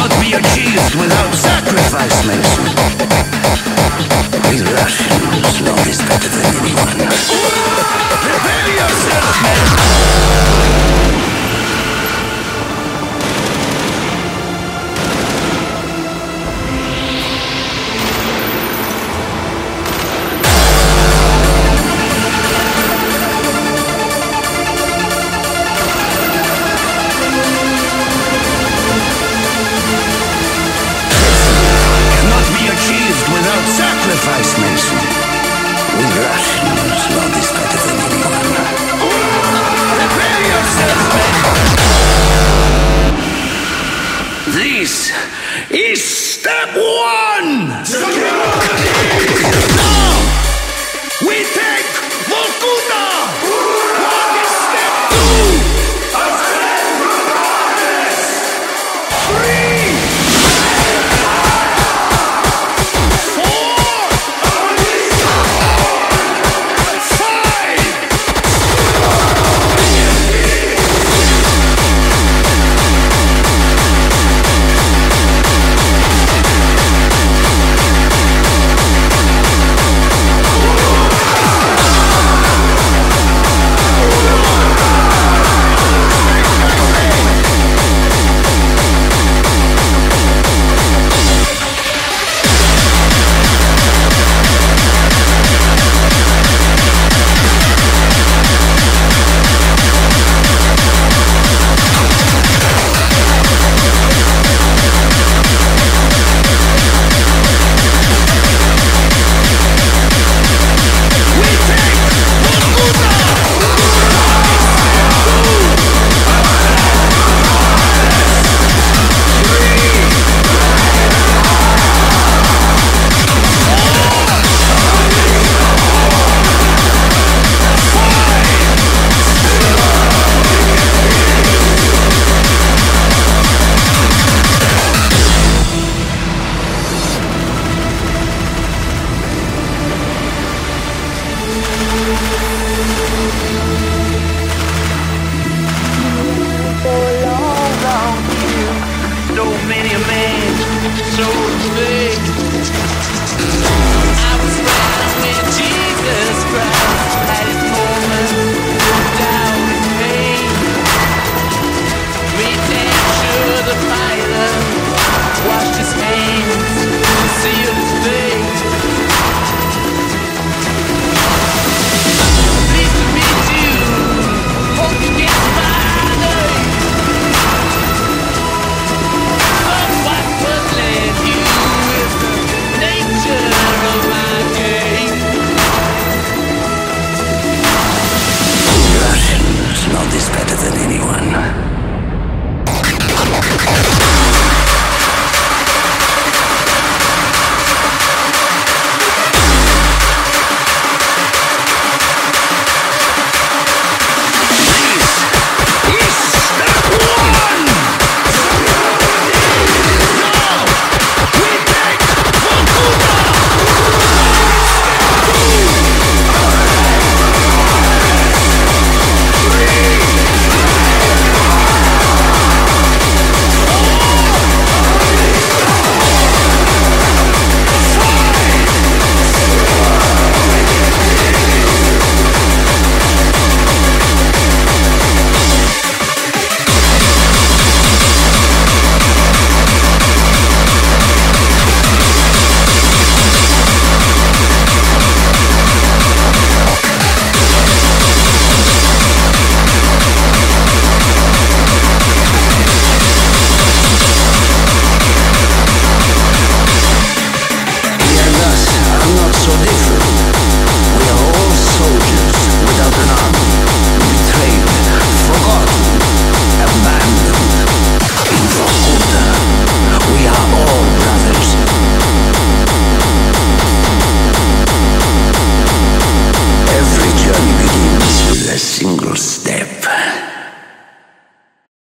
cannot be achieved without sacrifice, Mason. We Russians know this better than anyone.